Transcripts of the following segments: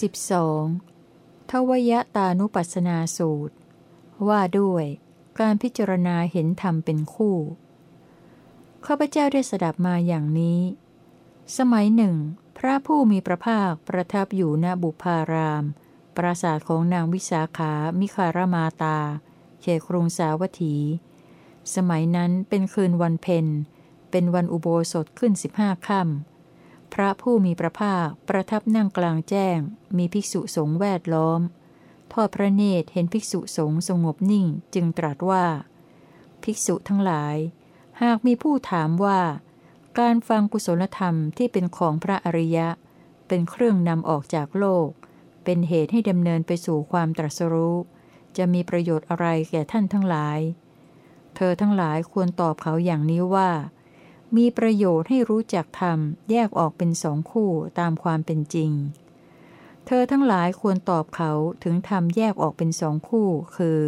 12. ทวยตานุปัสสนาสูตร ว่าด้วยการพิจารณาเห็นธรรมเป็นคู่ ข้าพเจ้าได้สดับมาอย่างนี้ สมัยหนึ่ง พระผู้มีพระภาคประทับอยู่ณบุพาราม ปราสาทของนางวิสาขามิคารมาตา เขตกรุงสาวัตถี สมัยนั้นเป็นคืนวันเพ็ญ เป็นวันอุโบสถขึ้นสิบห้าค่ำ พระผู้มีพระภาคประทับนั่งกลางแจ้ง มีภิกษุสงฆ์แวดล้อม ทอดพระเนตรเห็นภิกษุสงฆ์สงบนิ่งจึงตรัสว่า ภิกษุทั้งหลาย หากมีผู้ถามว่า การฟังกุศลธรรมที่เป็นของพระอริยะ เป็นเครื่องนำออกจากโลก เป็นเหตุให้ดำเนินไปสู่ความตรัสรู้ จะมีประโยชน์อะไรแก่ท่านทั้งหลาย เธอทั้งหลายควรตอบเขาอย่างนี้ว่า มีประโยชน์ให้รู้จักธรรมแยกออกเป็นสองคู่ตามความเป็นจริง เธอทั้งหลายควรตอบเขาถึงธรรมแยกออกเป็นสองคู่ คือ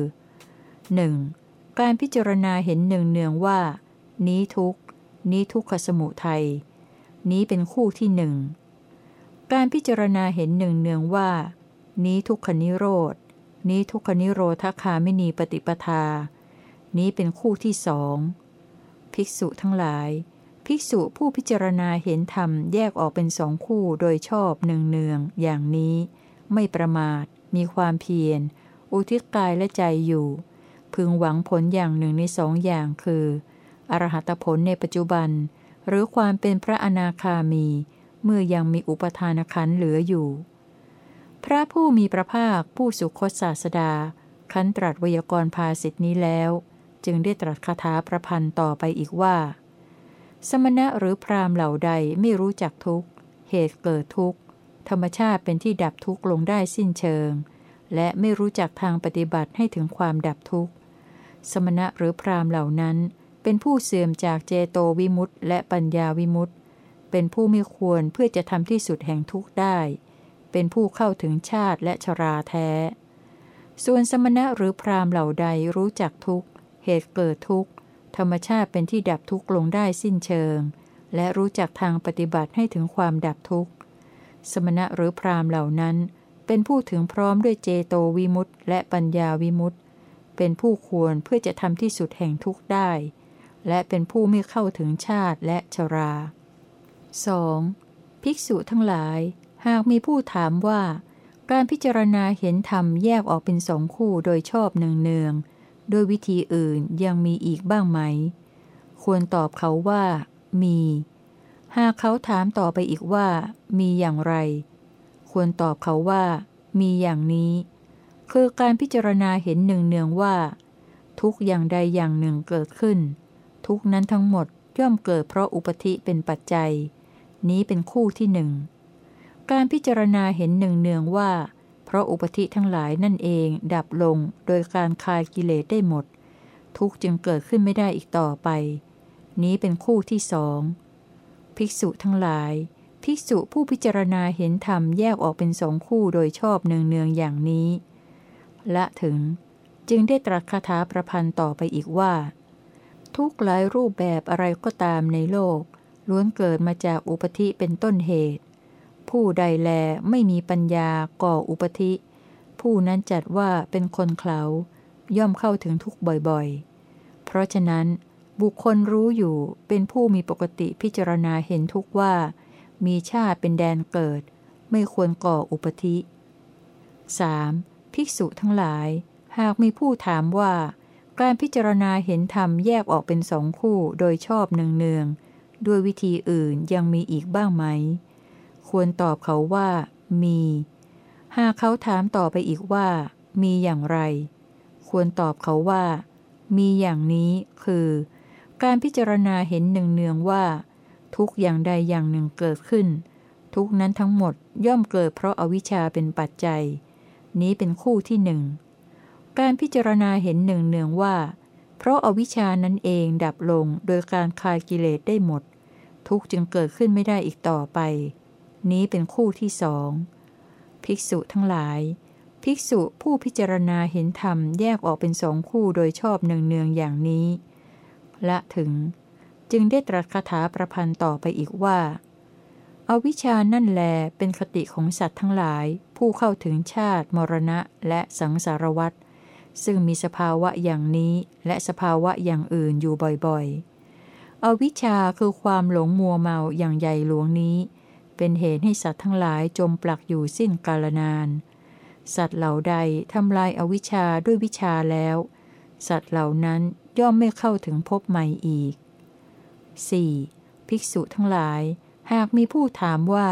1. การพิจารณาเห็นหนึ่งเนืองว่า นี้ทุกนี้ทุกขสมุทัย นี้เป็นคู่ที่หนึ่ง การพิจารณาเห็นหนึ่งเนืองว่า นี้ทุกขนิโรดนี้ทุกขนิโรธคาไม่นีปฏิปทา นี้เป็นคู่ที่สอง ภิกษุทั้งหลาย ภิกษุผู้พิจารณาเห็นธรรมแยกออกเป็นสองคู่โดยชอบเนืองเนืองอย่างนี้ ไม่ประมาท มีความเพียร อุทิศกายและใจอยู่ พึงหวังผลอย่างหนึ่งในสองอย่างคือ อรหัตผลในปัจจุบัน หรือความเป็นพระอนาคามี เมื่อยังมีอุปทานขันเหลืออยู่ พระผู้มีพระภาคผู้สุคตศาสดา คันตรัสวยากรภาสิทธินี้แล้ว จึงได้ตรัสคาถาประพันธ์ต่อไปอีกว่า สมณะหรือพรามเหล่าใดไม่รู้จักทุกข์ เหตุเกิดทุกข์ ธรรมชาติเป็นที่ดับทุกข์ลงได้สิ้นเชิง และไม่รู้จักทางปฏิบัติให้ถึงความดับทุกข์ สมณะหรือพรามเหล่านั้น เป็นผู้เสื่อมจากเจโตวิมุตต์และปัญญาวิมุตต์เป็นผู้ไม่ควรเพื่อจะทำที่สุดแห่งทุกข์ได้ เป็นผู้เข้าถึงชาติและชราแท้ ส่วนสมณะหรือพรามเหล่าใดรู้จักทุกข์ เหตุเกิดทุกข์ ธรรมชาติเป็นที่ดับทุกข์ลงได้สิ้นเชิง และรู้จักทางปฏิบัติให้ถึงความดับทุกข์ สมณะหรือพรามเหล่านั้น เป็นผู้ถึงพร้อมด้วยเจโตวิมุตต์และปัญญาวิมุตต์เป็นผู้ควรเพื่อจะทำที่สุดแห่งทุกข์ได้ และเป็นผู้ไม่เข้าถึงชาติและชรา 2. ภิกษุทั้งหลาย หากมีผู้ถามว่า การพิจารณาเห็นธรรมแยกออกเป็นสองคู่โดยชอบเนือง ด้วยวิธีอื่นยังมีอีกบ้างไหม ควรตอบเขาว่า มี หากเขาถามต่อไปอีกว่า มีอย่างไร ควรตอบเขาว่า มีอย่างนี้ คือการพิจารณาเห็นหนึ่งเนืองว่า ทุกอย่างใดอย่างหนึ่งเกิดขึ้น ทุกนั้นทั้งหมดย่อมเกิดเพราะอุปธิเป็นปัจจัย นี้เป็นคู่ที่หนึ่งการพิจารณาเห็นหนึ่งเนืองว่า ราะอุปธิทั้งหลายนั่นเอง ดับลงโดยการคลายกิเลสได้หมด ทุกจึงเกิดขึ้นไม่ได้อีกต่อไป นี้เป็นคู่ที่สอง ภิกษุทั้งหลาย ภิกษุผู้พิจารณาเห็นธรรมแยกออกเป็นสองคู่โดยชอบเนืองๆอย่างนี้ ละถึงจึงได้ตรัสคาถาประพันธ์ต่อไปอีกว่า ทุกหลายรูปแบบอะไรก็ตามในโลก ล้วนเกิดมาจากอุปธิเป็นต้นเหตุ ผู้ใดแลไม่มีปัญญาก่ออุปธิ ผู้นั้นจัดว่าเป็นคนเขาย่อมเข้าถึงทุกบ่อยๆ เพราะฉะนั้น บุคคลรู้อยู่เป็นผู้มีปกติพิจารณาเห็นทุกว่า มีชาติเป็นแดนเกิด ไม่ควรก่ออุปธิ 3. ภิกษุทั้งหลาย หากมีผู้ถามว่า การพิจารณาเห็นธรรมแยกออกเป็นสองคู่โดยชอบเนืองๆด้วยวิธีอื่นยังมีอีกบ้างไหม ควรตอบเขาว่า มี หากเขาถามต่อไปอีกว่า มีอย่างไร ควรตอบเขาว่า มีอย่างนี้คือ การพิจารณาเห็นหนึ่งเนืองว่า ทุกอย่างใดอย่างหนึ่งเกิดขึ้น ทุกนั้นทั้งหมดย่อมเกิดเพราะอาวิชชาเป็นปัจจัย นี้เป็นคู่ที่หนึ่งการพิจารณาเห็นหนึ่งเนืองว่า เพราะอาวิชชานั้นเองดับลงโดยการคลายกิเลสได้หมด ทุกจึงเกิดขึ้นไม่ได้อีกต่อไป นี้เป็นคู่ที่สอง ภิกษุทั้งหลาย ภิกษุผู้พิจารณาเห็นธรรมแยกออกเป็นสองคู่โดยชอบเนืองๆอย่างนี้ ละถึง จึงได้ตรัสคาถาประพันธ์ต่อไปอีกว่าออวิชานั่นแลเป็นคติของสัตว์ทั้งหลาย ผู้เข้าถึงชาติ มรณะ และสังสารวัฏซึ่งมีสภาวะอย่างนี้และสภาวะอย่างอื่นอยู่บ่อยๆ อวิชชาคือความหลงมัวเมาอย่างใหญ่หลวงนี้ เป็นเหตุให้สัตว์ทั้งหลายจมปลักอยู่สิ้นกาลนาน สัตว์เหล่าใดทำลายอวิชชาด้วยวิชาแล้ว สัตว์เหล่านั้นย่อมไม่เข้าถึงพบใหม่อีก 4. ภิกษุทั้งหลาย หากมีผู้ถามว่า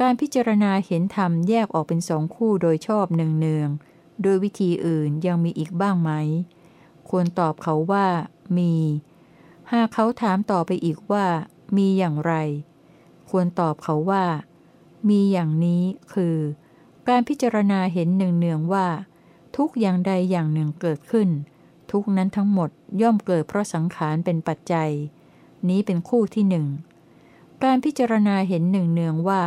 การพิจารณาเห็นธรรมแยกออกเป็นสองคู่โดยชอบเนืองๆโดยวิธีอื่นยังมีอีกบ้างไหม ควรตอบเขาว่ามี หากเขาถามต่อไปอีกว่า มีอย่างไร ควรตอบเขาว่า มีอย่างนี้คือ การพิจารณาเห็นเนืองๆว่า ทุกอย่างใดอย่างหนึ่งเกิดขึ้น ทุกนั้นทั้งหมดย่อมเกิดเพราะสังขารเป็นปัจจัย นี้เป็นคู่ที่หนึ่งการพิจารณาเห็นหนึ่งเนืองว่า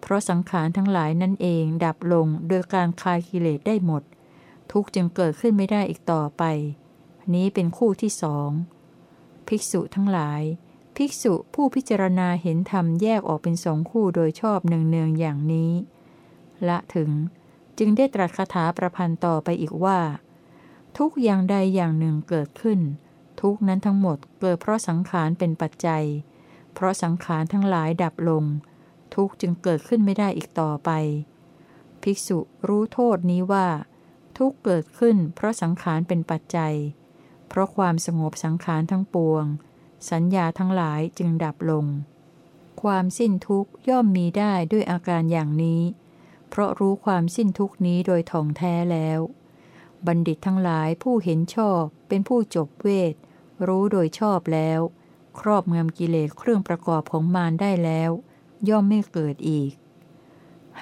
เพราะสังขารทั้งหลายนั่นเองดับลงโดยการคลายกิเลสได้หมด ทุกจึงเกิดขึ้นไม่ได้อีกต่อไป นี้เป็นคู่ที่สองภิกษุทั้งหลาย ภิกษุผู้พิจารณาเห็นธรรมแยกออกเป็นสองคู่โดยชอบเนืองๆอย่างนี้ ละถึงจึงได้ตรัสคาถาประพันธ์ต่อไปอีกว่า ทุกอย่างใดอย่างหนึ่งเกิดขึ้น ทุกนั้นทั้งหมดเกิดเพราะสังขารเป็นปัจจัย เพราะสังขารทั้งหลายดับลง ทุกจึงเกิดขึ้นไม่ได้อีกต่อไป ภิกษุรู้โทษนี้ว่า ทุกเกิดขึ้นเพราะสังขารเป็นปัจจัย เพราะความสงบสังขารทั้งปวง สัญญาทั้งหลายจึงดับลง ความสิ้นทุกข์ย่อมมีได้ด้วยอาการอย่างนี้ เพราะรู้ความสิ้นทุกนี้โดยท่องแท้แล้ว บัณฑิตทั้งหลายผู้เห็นชอบเป็นผู้จบเวท รู้โดยชอบแล้ว ครอบงำกิเลสเครื่องประกอบของมารได้แล้ว ย่อมไม่เกิดอีก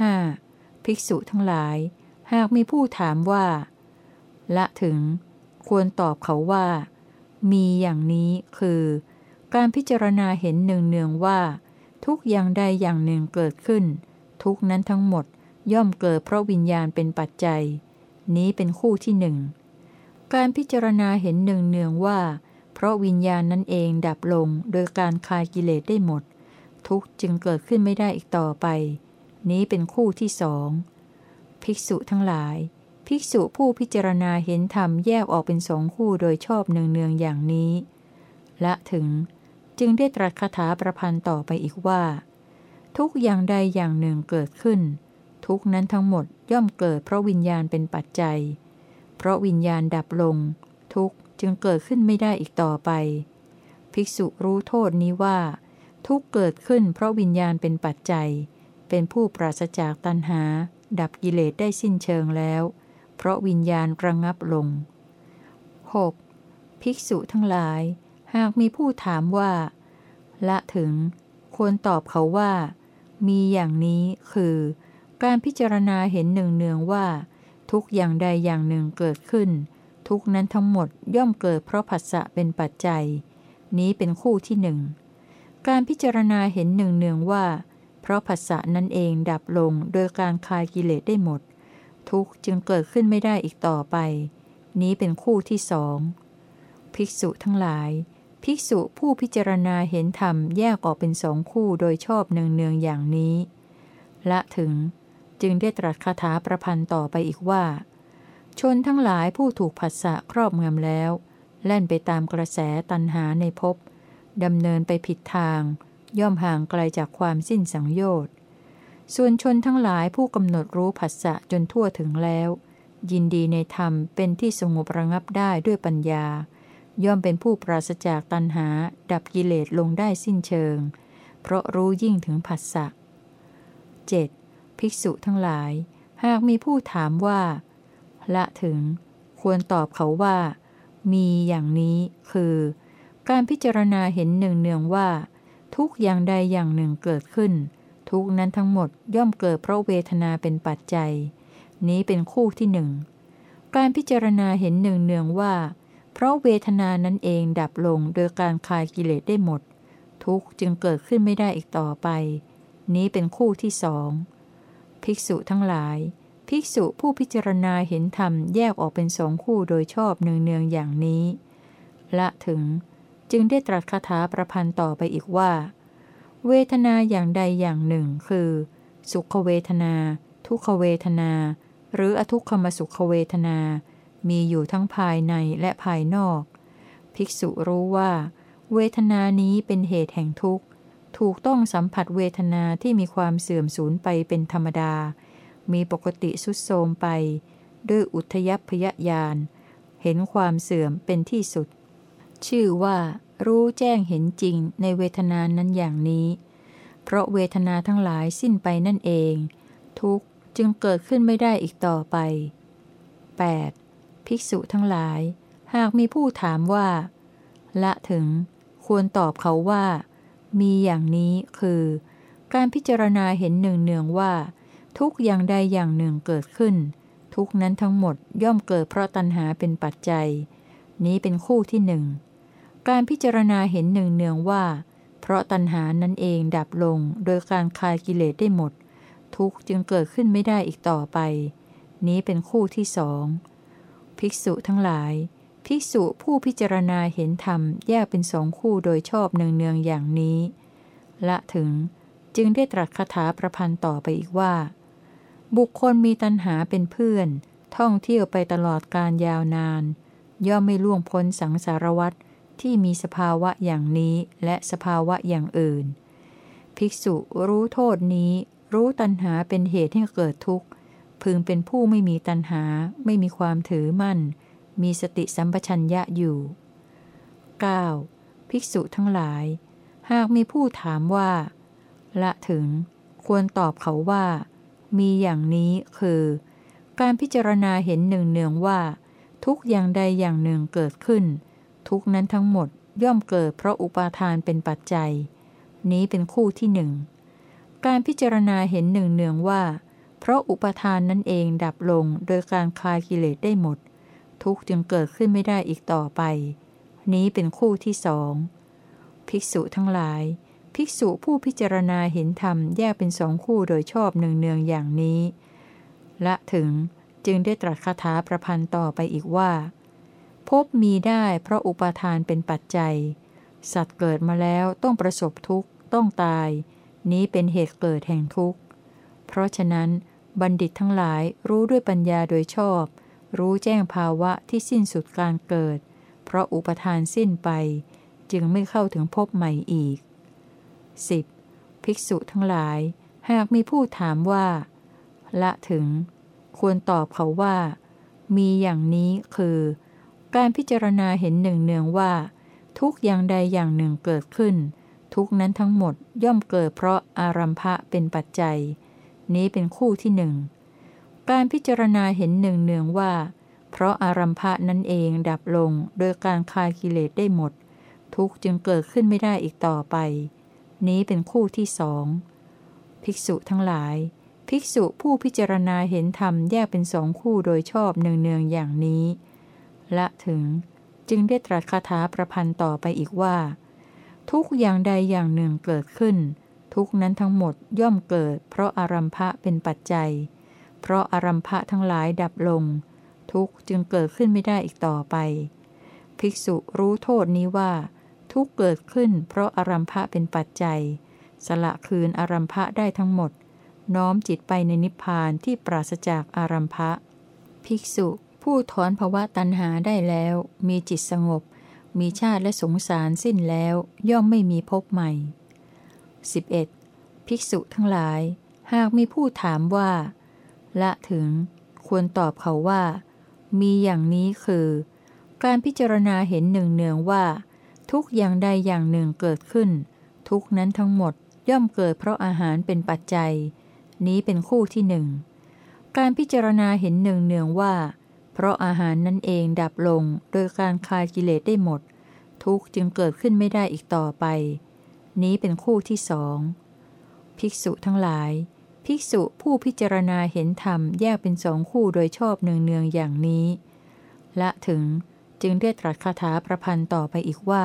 5. ภิกษุทั้งหลาย หากมีผู้ถามว่า ละถึง ควรตอบเขาว่า มีอย่างนี้คือ การพิจารณาเห็นหนึ่งเนืองว่า ทุกอย่างใดอย่างหนึ่งเกิดขึ้น ทุกนั้นทั้งหมดย่อมเกิดเพราะวิญญาณเป็นปัจจัย นี้เป็นคู่ที่หนึ่งการพิจารณาเห็นหนึ่งเนืองว่า เพราะวิญญาณนั่นเองดับลงโดยการคลายกิเลสได้หมด ทุกจึงเกิดขึ้นไม่ได้อีกต่อไป นี้เป็นคู่ที่สองภิกษุทั้งหลาย ภิกษุผู้พิจารณาเห็นธรรมแยกออกเป็นสองคู่โดยชอบเนืองๆอย่างนี้ ละถึง จึงได้ตรัสคาถาประพันธ์ต่อไปอีกว่า ทุกอย่างใดอย่างหนึ่งเกิดขึ้น ทุกนั้นทั้งหมดย่อมเกิดเพราะวิญญาณเป็นปัจจัย เพราะวิญญาณดับลง ทุกจึงเกิดขึ้นไม่ได้อีกต่อไป ภิกษุรู้โทษนี้ว่า ทุกเกิดขึ้นเพราะวิญญาณเป็นปัจจัย เป็นผู้ปราศจากตัณหา ดับกิเลสได้สิ้นเชิงแล้ว เพราะวิญญาณระงงับลง 6. ภิกษุทั้งหลาย หากมีผู้ถามว่า ละถึง ควรตอบเขาว่า มีอย่างนี้คือ การพิจารณาเห็นหนึ่งเนืองว่า ทุกอย่างใดอย่างหนึ่งเกิดขึ้น ทุกนั้นทั้งหมดย่อมเกิดเพราะผัสสะเป็นปัจจัย นี้เป็นคู่ที่หนึ่งการพิจารณาเห็นหนึ่งเนืองว่า เพราะผัสสะนั่นเองดับลงโดยการคลายกิเลสได้หมด ทุกจึงเกิดขึ้นไม่ได้อีกต่อไป นี้เป็นคู่ที่สองภิกษุทั้งหลาย ภิกษุผู้พิจารณาเห็นธรรมแยกออกเป็นสองคู่โดยชอบเนืองๆอย่างนี้ ละถึงจึงได้ตรัสคาถาประพันธ์ต่อไปอีกว่า ชนทั้งหลายผู้ถูกผัสสะครอบงำแล้ว แล่นไปตามกระแสตันหาในภพดำเนินไปผิดทาง ย่อมห่างไกลจากความสิ้นสังโยชน์ส่วนชนทั้งหลายผู้กำหนดรู้ผัสสะจนทั่วถึงแล้ว ยินดีในธรรมเป็นที่สงบระงับได้ด้วยปัญญา ย่อมเป็นผู้ปราศจากตัณหา ดับกิเลสลงได้สิ้นเชิง เพราะรู้ยิ่งถึงผัสสะ 7. ภิกษุทั้งหลาย หากมีผู้ถามว่า ละถึง ควรตอบเขาว่า มีอย่างนี้คือ การพิจารณาเห็นหนึ่งเนืองว่า ทุกอย่างใดอย่างหนึ่งเกิดขึ้น ทุกนั้นทั้งหมดย่อมเกิดเพราะเวทนาเป็นปัจจัย นี้เป็นคู่ที่หนึ่งการพิจารณาเห็นหนึ่งเนืองว่า เพราะเวทนานั้นเองดับลงโดยการคลายกิเลสได้หมด ทุกจึงเกิดขึ้นไม่ได้อีกต่อไป นี้เป็นคู่ที่สอง ภิกษุทั้งหลาย ภิกษุผู้พิจารณาเห็นธรรมแยกออกเป็นสองคู่โดยชอบเนืองๆอย่างนี้ ละถึงจึงได้ตรัสคาถาประพันธ์ต่อไปอีกว่า เวทนาอย่างใดอย่างหนึ่งคือ สุขเวทนา ทุกขเวทนา หรืออทุกขมสุขเวทนา มีอยู่ทั้งภายในและภายนอก ภิกษุรู้ว่า เวทนานี้เป็นเหตุแห่งทุกข์ ถูกต้องสัมผัสเวทนาที่มีความเสื่อมสูญไปเป็นธรรมดา มีปกติสุดโทมไป ด้วยอุทยพยญาณเห็นความเสื่อมเป็นที่สุด ชื่อว่า รู้แจ้งเห็นจริงในเวทนานั้นอย่างนี้ เพราะเวทนาทั้งหลายสิ้นไปนั่นเอง ทุกจึงเกิดขึ้นไม่ได้อีกต่อไป 8. ภิกษุทั้งหลาย หากมีผู้ถามว่า ละถึง ควรตอบเขาว่า มีอย่างนี้คือ การพิจารณาเห็นหนึ่งเนืองว่า ทุกอย่างใดอย่างหนึ่งเกิดขึ้น ทุกนั้นทั้งหมดย่อมเกิดเพราะตัณหาเป็นปัจจัย นี้เป็นคู่ที่หนึ่งการพิจารณาเห็นหนึ่งเนืองว่า เพราะตัณหานั้นเองดับลงโดยการคลายกิเลสได้หมด ทุกจึงเกิดขึ้นไม่ได้อีกต่อไป นี้เป็นคู่ที่สอง ภิกษุทั้งหลาย ภิกษุผู้พิจารณาเห็นธรรมแยกเป็นสองคู่โดยชอบเนืองๆอย่างนี้ ละถึงจึงได้ตรัสคาถาประพันธ์ต่อไปอีกว่า บุคคลมีตัณหาเป็นเพื่อน ท่องเที่ยวไปตลอดการยาวนาน ย่อมไม่ล่วงพ้นสังสารวัตรที่มีสภาวะอย่างนี้และสภาวะอย่างอื่น ภิกษุรู้โทษนี้ รู้ตัณหาเป็นเหตุให้เกิดทุกข์ พึงเป็นผู้ไม่มีตัณหา ไม่มีความถือมั่น มีสติสัมปชัญญะอยู่ 9. ภิกษุทั้งหลาย หากมีผู้ถามว่า ละถึง ควรตอบเขาว่า มีอย่างนี้คือ การพิจารณาเห็นหนึ่งเนืองว่า ทุกอย่างใดอย่างหนึ่งเกิดขึ้น ทุกนั้นทั้งหมดย่อมเกิดเพราะอุปาทานเป็นปัจจัย นี้เป็นคู่ที่หนึ่ง การพิจารณาเห็นหนึ่งเนืองว่า เพราะอุปทานนั่นเองดับลงโดยการคลายกิเลสได้หมด ทุกจึงเกิดขึ้นไม่ได้อีกต่อไป นี้เป็นคู่ที่สอง ภิกษุทั้งหลาย ภิกษุผู้พิจารณาเห็นธรรมแยกเป็นสองคู่โดยชอบเนืองๆอย่างนี้ ละถึงจึงได้ตรัสคาถาประพันธ์ต่อไปอีกว่าพบมีได้เพราะอุปาทานเป็นปัจจัย สัตว์เกิดมาแล้วต้องประสบทุกข์ ต้องตาย นี้เป็นเหตุเกิดแห่งทุกข์ เพราะฉะนั้น บัณฑิตทั้งหลายรู้ด้วยปัญญาโดยชอบ รู้แจ้งภาวะที่สิ้นสุดการเกิด เพราะอุปทานสิ้นไป จึงไม่เข้าถึงพบใหม่อีก 10. ภิกษุทั้งหลาย หากมีผู้ถามว่า ละถึง ควรตอบเขาว่า มีอย่างนี้คือ การพิจารณาเห็นหนึ่งเนืองว่า ทุกอย่างใดอย่างหนึ่งเกิดขึ้นทุกนั้นทั้งหมดย่อมเกิดเพราะอารัมภะเป็นปัจจัย นี้เป็นคู่ที่หนึ่ง การพิจารณาเห็นหนึ่งเนืองว่า เพราะอารัมภะนั่นเองดับลงโดยการคลายกิเลสได้หมด ทุกจึงเกิดขึ้นไม่ได้อีกต่อไป นี้เป็นคู่ที่สอง ภิกษุทั้งหลาย ภิกษุผู้พิจารณาเห็นธรรมแยกเป็นสองคู่โดยชอบเนืองๆอย่างนี้ ละถึงจึงได้ตรัสคาถาประพันธ์ต่อไปอีกว่า ทุกอย่างใดอย่างหนึ่งเกิดขึ้น ทุกนั้นทั้งหมดย่อมเกิด เพราะอารัมภะเป็นปัจจัย เพราะอารัมภะทั้งหลายดับลง ทุกจึงเกิดขึ้นไม่ได้อีกต่อไป ภิกษุรู้โทษนี้ว่า ทุกเกิดขึ้น เพราะอารัมภะเป็นปัจจัย สละคืนอารัมภะได้ทั้งหมด น้อมจิตไปในนิพพานที่ปราศจากอารัมภะภิกษุผู้ถอนภวะตัณหาได้แล้ว มีจิตสงบ มีชาติและสงสารสิ้นแล้ว ย่อมไม่มีภพใหม่ 11. ภิกษุทั้งหลาย หากมีผู้ถามว่า ละถึง ควรตอบเขาว่า มีอย่างนี้คือ การพิจารณาเห็นหนึ่งเนืองว่า ทุกอย่างใดอย่างหนึ่งเกิดขึ้น ทุกนั้นทั้งหมดย่อมเกิดเพราะอาหารเป็นปัจจัย นี้เป็นคู่ที่หนึ่งการพิจารณาเห็นหนึ่งเนืองว่า เพราะอาหารนั่นเองดับลงโดยการคลายกิเลสได้หมด ทุกจึงเกิดขึ้นไม่ได้อีกต่อไป นี้เป็นคู่ที่สอง ภิกษุทั้งหลาย ภิกษุผู้พิจารณาเห็นธรรมแยกเป็นสองคู่โดยชอบเนืองเนืออย่างนี้ ละถึงจึงได้ตรัสคาถาประพันธ์ต่อไปอีกว่า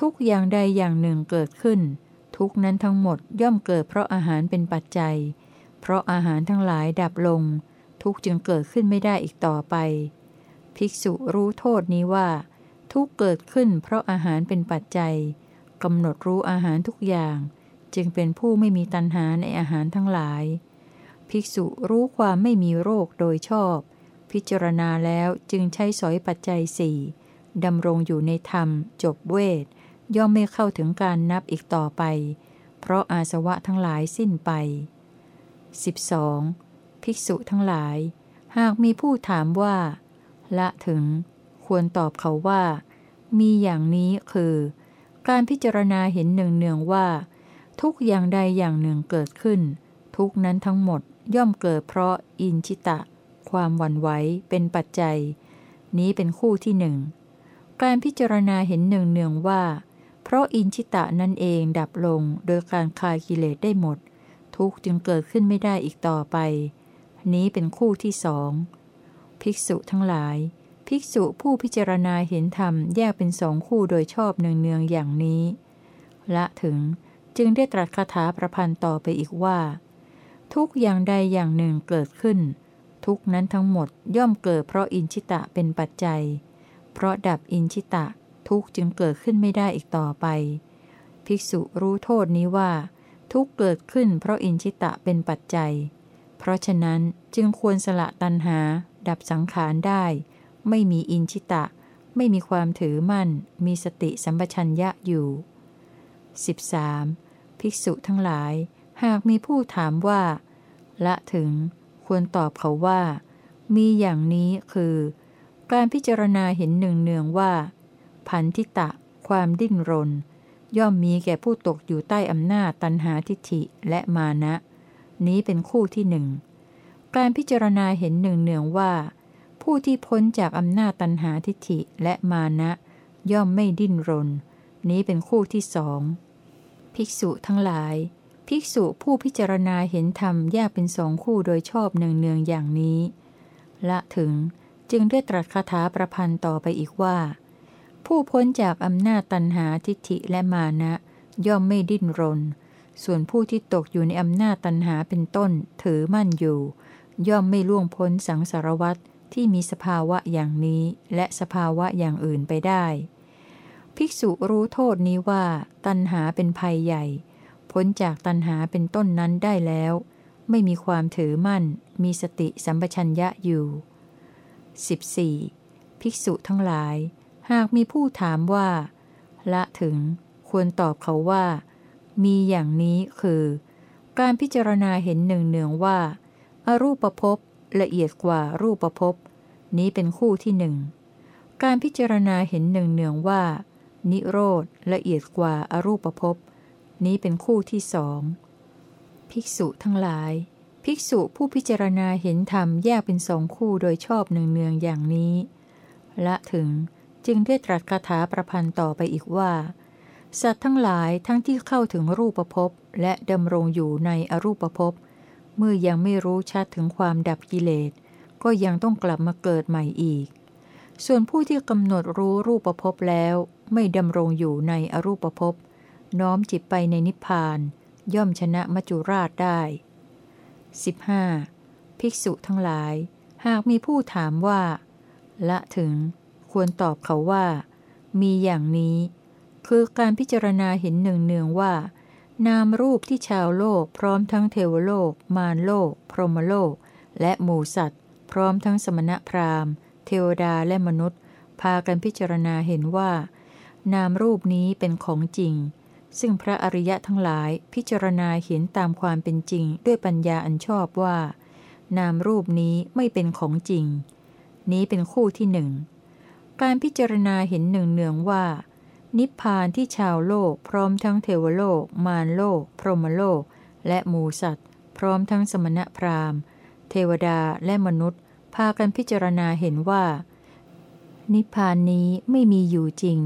ทุกอย่างใดอย่างหนึ่งเกิดขึ้น ทุกนั้นทั้งหมดย่อมเกิดเพราะอาหารเป็นปัจจัย เพราะอาหารทั้งหลายดับลง ทุกจึงเกิดขึ้นไม่ได้อีกต่อไป ภิกษุรู้โทษนี้ว่า ทุกเกิดขึ้นเพราะอาหารเป็นปัจจัย กำหนดรู้อาหารทุกอย่าง จึงเป็นผู้ไม่มีตัณหาในอาหารทั้งหลาย ภิกษุรู้ความไม่มีโรคโดยชอบ พิจารณาแล้วจึงใช้สอยปัจจัยสี่ดำรงอยู่ในธรรม จบเวท ย่อมไม่เข้าถึงการนับอีกต่อไป เพราะอาสวะทั้งหลายสิ้นไป 12. ภิกษุทั้งหลาย หากมีผู้ถามว่า ละถึง ควรตอบเขาว่า มีอย่างนี้คือ การพิจารณาเห็นหนึ่งเนืองว่า ทุกอย่างใดอย่างหนึ่งเกิดขึ้น ทุกนั้นทั้งหมดย่อมเกิดเพราะอินชิตะ ความหวั่นไหวเป็นปัจจัย นี้เป็นคู่ที่หนึ่งการพิจารณาเห็นหนึ่งเนืองว่า เพราะอินชิตะนั่นเองดับลงโดยการคลายกิเลสได้หมด ทุกจึงเกิดขึ้นไม่ได้อีกต่อไป นี้เป็นคู่ที่สองภิกษุทั้งหลาย ภิกษุผู้พิจารณาเห็นธรรมแยกเป็นสองคู่โดยชอบเนืองเนืองอย่างนี้ ละถึงจึงได้ตรัสคาถาประพันธ์ต่อไปอีกว่า ทุกอย่างใดอย่างหนึ่งเกิดขึ้น ทุกนั้นทั้งหมดย่อมเกิดเพราะอินชิตะเป็นปัจจัย เพราะดับอินชิตะทุกจึงเกิดขึ้นไม่ได้อีกต่อไป ภิกษุรู้โทษนี้ว่า ทุกเกิดขึ้นเพราะอินชิตะเป็นปัจจัย เพราะฉะนั้นจึงควรสละตัณหา ดับสังขารได้ ไม่มีอินชิตะ ไม่มีความถือมั่น มีสติสัมปชัญญะอยู่ 13. ภิกษุทั้งหลาย หากมีผู้ถามว่า ละถึง ควรตอบเขาว่า มีอย่างนี้คือ การพิจารณาเห็นหนึ่งเนืองว่า พันธิตะ ความดิ้นรน ย่อมมีแก่ผู้ตกอยู่ใต้อำนาจตันหาทิฏฐิและมานะ นี้เป็นคู่ที่หนึ่ง การพิจารณาเห็นหนึ่งเนืองว่า ผู้ที่พ้นจากอำนาจตันหาทิฏฐิและมานะ ย่อมไม่ดิ้นรน นี้เป็นคู่ที่สอง ภิกษุทั้งหลาย ภิกษุผู้พิจารณาเห็นธรรมแยกเป็นสองคู่โดยชอบเนืองเนืองอย่างนี้ ละถึงจึงได้ตรัสคาถาประพันธ์ต่อไปอีกว่า ผู้พ้นจากอำนาจตันหาทิฏฐิและมานะ ย่อมไม่ดิ้นรน ส่วนผู้ที่ตกอยู่ในอำนาจตันหาเป็นต้นถือมั่นอยู่ ย่อมไม่ล่วงพ้นสังสารวัตร ที่มีสภาวะอย่างนี้และสภาวะอย่างอื่นไปได้ ภิกษุรู้โทษนี้ว่า ตันหาเป็นภัยใหญ่ พ้นจากตันหาเป็นต้นนั้นได้แล้ว ไม่มีความถือมั่น มีสติสัมปชัญญะอยู่ 14. ภิกษุทั้งหลาย หากมีผู้ถามว่า ละถึง ควรตอบเขาว่า มีอย่างนี้คือ การพิจารณาเห็นหนึ่งเนืองว่าอารูปภพ ละเอียดกว่ารูปภพนี้เป็นคู่ที่หนึ่ง การพิจารณาเห็นหนึ่งเนืองว่า นิโรธละเอียดกว่าอารูปภพนี้เป็นคู่ที่สอง ภิกษุทั้งหลาย ภิกษุผู้พิจารณาเห็นธรรมแยกเป็นสองคู่โดยชอบเนืองๆอย่างนี้ ละถึงจึงได้ตรัสคาถาประพันธ์ต่อไปอีกว่า สัตว์ทั้งหลายทั้งที่เข้าถึงรูปภพและดำรงอยู่ในอรูปภพ เมื่อยังไม่รู้ชัดถึงความดับกิเลส ก็ยังต้องกลับมาเกิดใหม่อีก ส่วนผู้ที่กำหนดรู้รูปภพแล้ว ไม่ดำรงอยู่ในอรูปภพ น้อมจิตไปในนิพพาน ย่อมชนะมัจจุราชได้ 15. ภิกษุทั้งหลาย หากมีผู้ถามว่า ละถึง ควรตอบเขาว่า มีอย่างนี้ คือการพิจารณาเห็นหนึ่งเนืองว่า นามรูปที่ชาวโลกพร้อมทั้งเทวโลก มารโลก พรหมโลก และหมูสัตว์ พร้อมทั้งสมณพราหมณ์ เทวดาและมนุษย์ พากันพิจารณาเห็นว่า นามรูปนี้เป็นของจริง ซึ่งพระอริยะทั้งหลายพิจารณาเห็นตามความเป็นจริง ด้วยปัญญาอันชอบว่า นามรูปนี้ไม่เป็นของจริง นี้เป็นคู่ที่หนึ่งการพิจารณาเห็นหนึ่งเนืองว่า นิพพานที่ชาวโลกพร้อมทั้งเทวโลก มารโลก พรหมโลก และหมูสัตว์ พร้อมทั้งสมณพราหมณ์ เทวดาและมนุษย์ พากันพิจารณาเห็นว่า นิพพานนี้ไม่มีอยู่จริง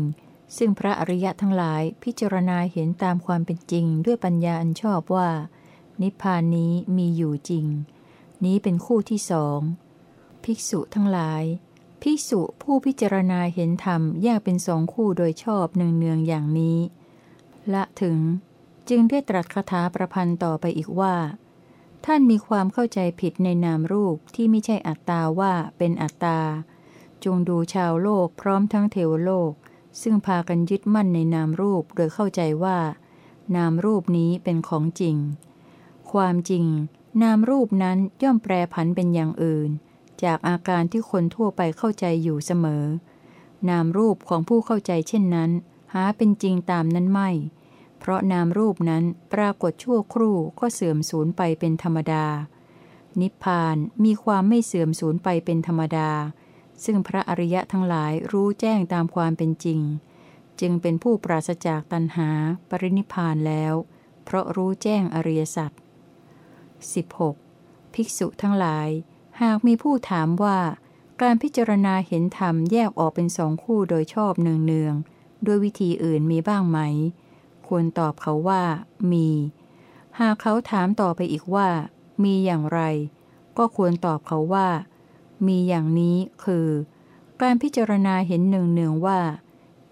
ซึ่งพระอริยะทั้งหลายพิจารณาเห็นตามความเป็นจริงด้วยปัญญาอันชอบว่า นิพพานนี้มีอยู่จริง นี้เป็นคู่ที่สอง ภิกษุทั้งหลาย ภิกษุผู้พิจารณาเห็นธรรมแยกเป็นสองคู่โดยชอบเนืองๆอย่างนี้ ละถึงจึงได้ตรัสคาถาประพันธ์ต่อไปอีกว่า ท่านมีความเข้าใจผิดในนามรูปที่ไม่ใช่อัตตาว่าเป็นอัตตา จงดูชาวโลกพร้อมทั้งเทวโลก ซึ่งพากันยึดมั่นในนามรูปโดยเข้าใจว่า นามรูปนี้เป็นของจริง ความจริง นามรูปนั้นย่อมแปรผันเป็นอย่างอื่น จากอาการที่คนทั่วไปเข้าใจอยู่เสมอ นามรูปของผู้เข้าใจเช่นนั้น หาเป็นจริงตามนั้นไม่ เพราะนามรูปนั้นปรากฏชั่วครู่ก็เสื่อมสูญไปเป็นธรรมดา นิพพานมีความไม่เสื่อมสูญไปเป็นธรรมดา ซึ่งพระอริยะทั้งหลายรู้แจ้งตามความเป็นจริง จึงเป็นผู้ปราศจากตัณหา ปรินิพานแล้ว เพราะรู้แจ้งอริยสัจ 16. ภิกษุทั้งหลาย หากมีผู้ถามว่า การพิจารณาเห็นธรรมแยกออกเป็นสองคู่โดยชอบเนืองๆด้วยวิธีอื่นมีบ้างไหม ควรตอบเขาว่า มี หากเขาถามต่อไปอีกว่า มีอย่างไร ก็ควรตอบเขาว่า มีอย่างนี้คือ การพิจารณาเห็นเนืองๆว่า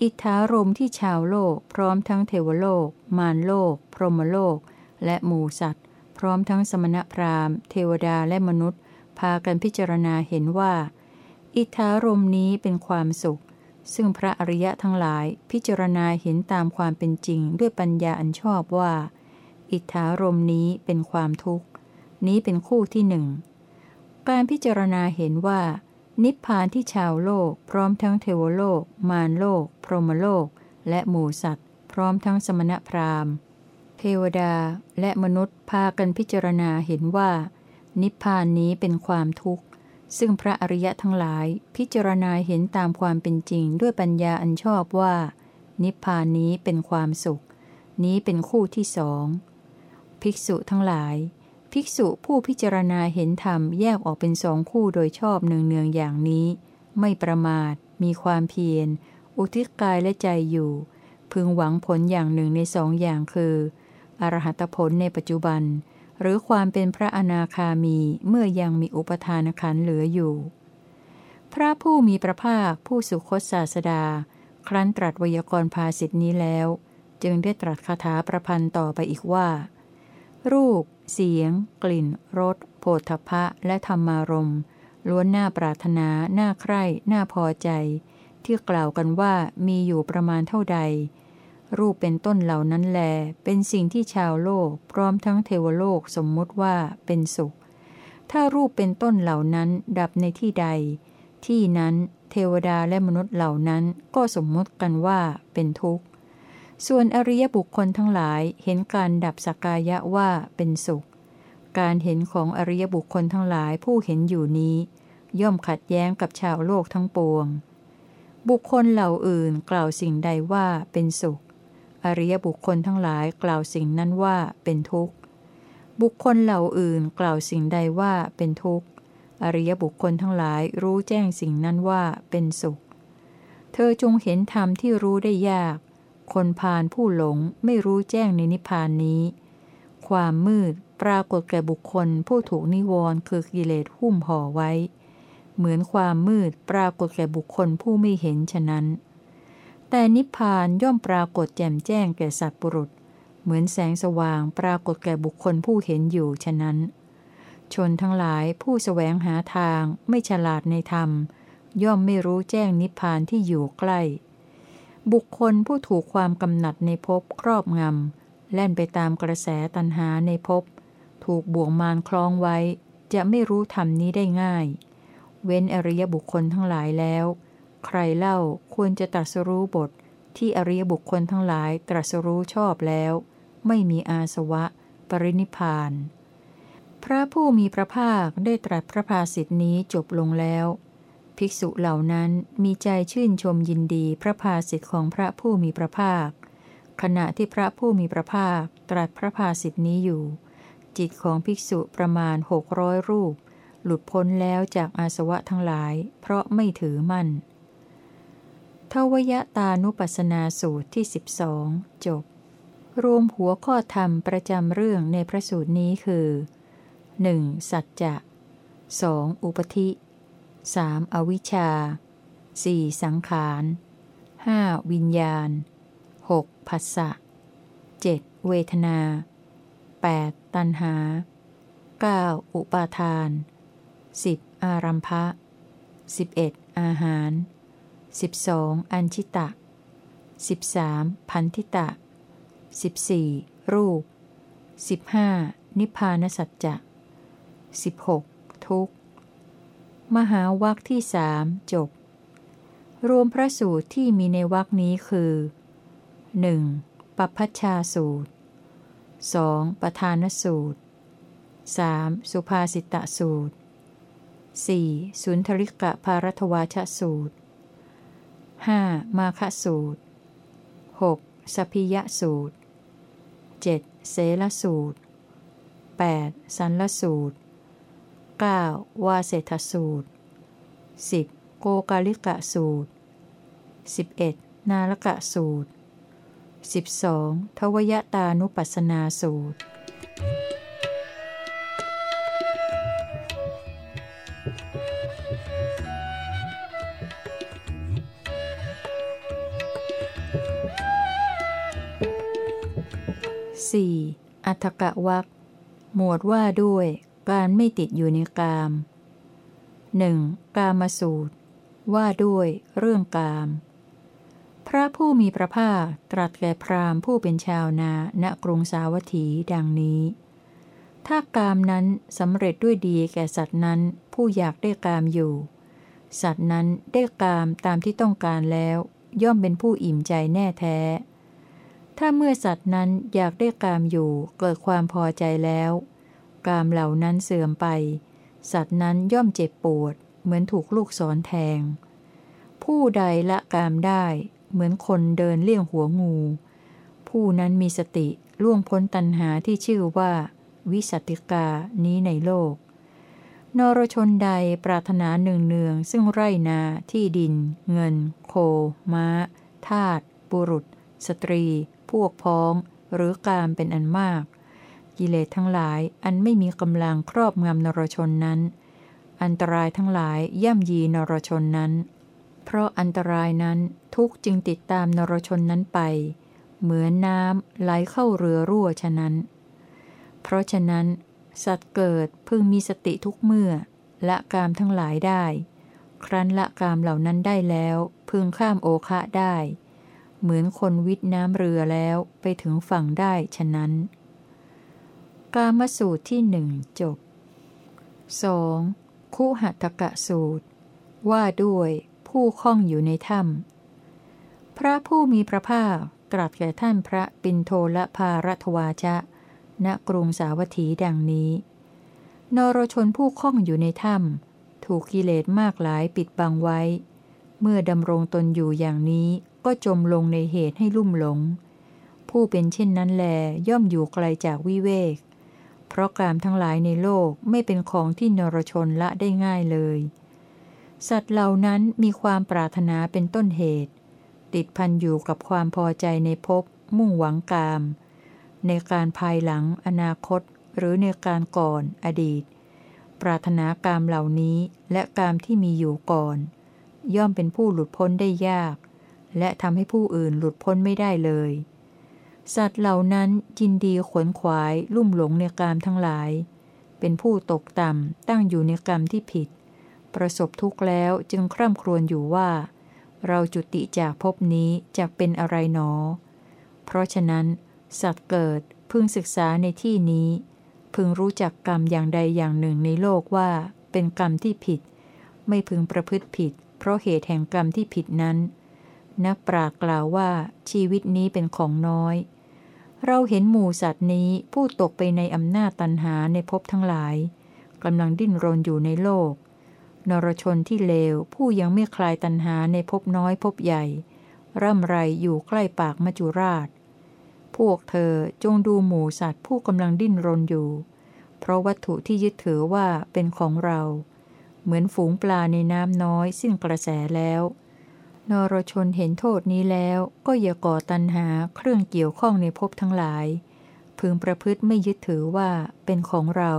อิทธารมที่ชาวโลก พร้อมทั้งเทวโลก มารโลก พรหมโลก และหมูสัตว์ พร้อมทั้งสมณพราหมณ์ เทวดาและมนุษย์ พากันพิจารณาเห็นว่า อิทธารมนี้เป็นความสุข ซึ่งพระอริยะทั้งหลายพิจารณาเห็นตามความเป็นจริงด้วยปัญญาอันชอบว่า อิทธารมนี้เป็นความทุกข์ นี้เป็นคู่ที่หนึ่ง การพิจารณาเห็นว่า นิพพานที่ชาวโลก พร้อมทั้งเทวโลก มารโลก พรหมโลก และหมู่สัตว์ พร้อมทั้งสมณพราหมณ์ เทวดาและมนุษย์พากันพิจารณาเห็นว่า นิพพานนี้เป็นความทุกข์ ซึ่งพระอริยะทั้งหลายพิจารณาเห็นตามความเป็นจริงด้วยปัญญาอันชอบว่า นิพพานนี้เป็นความสุข นี้เป็นคู่ที่สอง ภิกษุทั้งหลาย ภิกษุผู้พิจารณาเห็นธรรมแยกออกเป็นสองคู่โดยชอบเนืองๆอย่างนี้ ไม่ประมาท มีความเพียร อุทิศกายและใจอยู่ พึงหวังผลอย่างหนึ่งในสองอย่างคือ อรหัตผลในปัจจุบัน หรือความเป็นพระอนาคามีเมื่อยังมีอุปทานขันเหลืออยู่ พระผู้มีพระภาคผู้สุคตศาสดา ครั้นตรัสวยากรภาสิทธินี้แล้ว จึงได้ตรัสคาถาประพันธ์ต่อไปอีกว่า รูป เสียง กลิ่นรสโผฏฐะและธรรมารมล้วนน่าปรารถนาน่าใคร่น่าพอใจ ที่กล่าวกันว่ามีอยู่ประมาณเท่าใด รูปเป็นต้นเหล่านั้นแล เป็นสิ่งที่ชาวโลกพร้อมทั้งเทวโลกสมมุติว่าเป็นสุข ถ้ารูปเป็นต้นเหล่านั้นดับในที่ใด ที่นั้นเทวดาและมนุษย์เหล่านั้นก็สมมติกันว่าเป็นทุกข์ ส่วนอริยบุคคลทั้งหลายเห็นการดับสกายะว่าเป็นสุข การเห็นของอริยบุคคลทั้งหลายผู้เห็นอยู่นี้ ย่อมขัดแย้งกับชาวโลกทั้งปวง บุคคลเหล่าอื่นกล่าวสิ่งใดว่าเป็นสุข อริยบุคคลทั้งหลายกล่าวสิ่งนั้นว่าเป็นทุกข์ บุคคลเหล่าอื่นกล่าวสิ่งใดว่าเป็นทุกข์ อริยบุคคลทั้งหลายรู้แจ้งสิ่งนั้นว่าเป็นสุข เธอจงเห็นธรรมที่รู้ได้ยาก คนพาลผู้หลงไม่รู้แจ้งในนิพพานนี้ ความมืดปรากฏแก่บุคคลผู้ถูกนิวรณ์คือกิเลสหุ้มห่อไว้ เหมือนความมืดปรากฏแก่บุคคลผู้ไม่เห็นฉะนั้น แต่นิพพานย่อมปรากฏแจ่มแจ้งแก่สัตว์ปุรุษ เหมือนแสงสว่างปรากฏแก่บุคคลผู้เห็นอยู่ฉะนั้น ชนทั้งหลายผู้สแสวงหาทางไม่ฉลาดในธรรม ย่อมไม่รู้แจ้งนิพพานที่อยู่ใกล้ บุคคลผู้ถูกความกำหนัดในภพครอบงำแล่นไปตามกระแสตันหาในภพถูกบ่วงมารคล้องไว้ จะไม่รู้ธรรมนี้ได้ง่าย เว้นอริยบุคคลทั้งหลายแล้ว ใครเล่าควรจะตรัสรู้บท ที่อริยบุคคลทั้งหลายตรัสรู้ชอบแล้ว ไม่มีอาสวะ ปรินิพาน พระผู้มีพระภาคได้ตรัสพระภาสิทธินี้จบลงแล้ว ภิกษุเหล่านั้นมีใจชื่นชมยินดีพระภาสิทธิของพระผู้มีพระภาค ขณะที่พระผู้มีพระภาคตรัสพระภาสิทธินี้อยู่ จิตของภิกษุประมาณหกร้อยรูป หลุดพ้นแล้วจากอาสวะทั้งหลาย เพราะไม่ถือมั่น ทวยตานุปัสนาสูตรที่สิบสองจบ รวมหัวข้อธรรมประจำเรื่องในพระสูตรนี้คือ 1. สัจจะ 2. อุปธิ 3. อวิชชา 4. สังขาร 5. วิญญาณ 6. ผัสสะ 7. เวทนา 8. ตัณหา 9. อุปาทาน 10. อารัมภะ 11. อาหาร 12. อัญชิตะ 13. พันธิตะ 14. รูป 15. นิพพานสัจจะ 16. ทุกขมหาวัคที่สามจบ รวมพระสูตรที่มีในวัคนี้คือ 1. ปัพพชาสูตร 2. ปทานสูตร 3. สุภาสิตะสูตร 4. สุนทริกะภารัตวาชสูตร 5. มาคสูตร 6. สพิยสูตร 7. เสลสูตร 8. สันลสูตร 9. วาเศธสูตร 10. โกกาลิกะสูตร 11. นาลกะสูตร 12. ทวยตานุปัสสนาสูตร 4. อัฏฐกะวักหมวดว่าด้วยการไม่ติดอยู่ในกาม 1. กามสูตร ว่าด้วยเรื่องกาม พระผู้มีพระภาคตรัสแก่พราหมณ์ผู้เป็นชาวนาณกรุงสาวัตถีดังนี้ ถ้ากามนั้นสำเร็จด้วยดีแก่สัตว์นั้นผู้อยากได้กามอยู่ สัตว์นั้นได้กามตามที่ต้องการแล้ว ย่อมเป็นผู้อิ่มใจแน่แท้ ถ้าเมื่อสัตว์นั้นอยากได้กามอยู่เกิดความพอใจแล้ว กามเหล่านั้นเสื่อมไป สัตว์นั้นย่อมเจ็บปวด เหมือนถูกลูกศรแทง ผู้ใดละกามได้เหมือนคนเดินเลี่ยงหัวงู ผู้นั้นมีสติล่วงพ้นตัณหาที่ชื่อว่า วิสติกานี้ในโลก นรชนใดปรารถนาหนึ่งเนืองซึ่งไรนาที่ดิน เงิน โค ม้า ทาตบุรุษ สตรี พวกพ้อง หรือกามเป็นอันมาก กิเลสทั้งหลายอันไม่มีกำลังครอบงำนรชนนั้น อันตรายทั้งหลายย่ำยีนรชนนั้น เพราะอันตรายนั้นทุกจึงติดตามนรชนนั้นไป เหมือนน้ำไหลเข้าเรือรั่วฉะนั้น เพราะฉะนั้น สัตว์เกิดพึงมีสติทุกเมื่อละกามทั้งหลายได้ ครั้นละกามเหล่านั้นได้แล้ว พึงข้ามโอคะได้ เหมือนคนวิทน้ำเรือแล้วไปถึงฝั่งได้ฉะนั้น กามสูตรที่หนึ่งจบ 2. คุหัตกะสูตร ว่าด้วยผู้คล้องอยู่ในถ้ำพระผู้มีพระภาคตรัสแก่ท่านพระปินโทละภารัตวาชะ ณกรุงสาวัตถีดังนี้ นรชนผู้คล้องอยู่ในถ้ำถูกกิเลสมากหลายปิดบังไว้ เมื่อดำรงตนอยู่อย่างนี้ ก็จมลงในเหตุให้ลุ่มหลง ผู้เป็นเช่นนั้นแลย่อมอยู่ไกลจากวิเวก เพราะกามทั้งหลายในโลกไม่เป็นของที่นรชนละได้ง่ายเลย สัตว์เหล่านั้นมีความปรารถนาเป็นต้นเหตุ ติดพันอยู่กับความพอใจในภพมุ่งหวังกาม ในการภายหลังอนาคต หรือในการก่อนอดีต ปรารถนากามเหล่านี้และกามที่มีอยู่ก่อน ย่อมเป็นผู้หลุดพ้นได้ยาก และทำให้ผู้อื่นหลุดพ้นไม่ได้เลย สัตว์เหล่านั้นยินดีขวนขวายลุ่มหลงในกามทั้งหลาย เป็นผู้ตกต่ำตั้งอยู่ในกรรมที่ผิด ประสบทุกข์แล้วจึงคร่ำครวญอยู่ว่า เราจุติจากภพนี้จะเป็นอะไรหนอ เพราะฉะนั้น สัตว์เกิดพึงศึกษาในที่นี้ พึงรู้จักกรรมอย่างใดอย่างหนึ่งในโลกว่าเป็นกรรมที่ผิด ไม่พึงประพฤติผิด เพราะเหตุแห่งกรรมที่ผิดนั้น นักปรากล่าวว่าชีวิตนี้เป็นของน้อย เราเห็นหมูสัตว์นี้ผู้ตกไปในอำนาจตันหาในภพทั้งหลายกำลังดิ้นรนอยู่ในโลก นรชนที่เลวผู้ยังไม่คลายตันหาในภพน้อยภพใหญ่ ร่ำไรอยู่ใกล้ปากมจุราช พวกเธอจงดูหมูสัตว์ผู้กำลังดิ้นรนอยู่ เพราะวัตถุที่ยึดถือว่าเป็นของเรา เหมือนฝูงปลาในน้ำน้อยสิ้นกระแสแล้ว นรชนเห็นโทษนี้แล้วก็อย่าก่อตันหาเครื่องเกี่ยวข้องในภพทั้งหลาย พึงประพฤติไม่ยึดถือว่าเป็นของเรา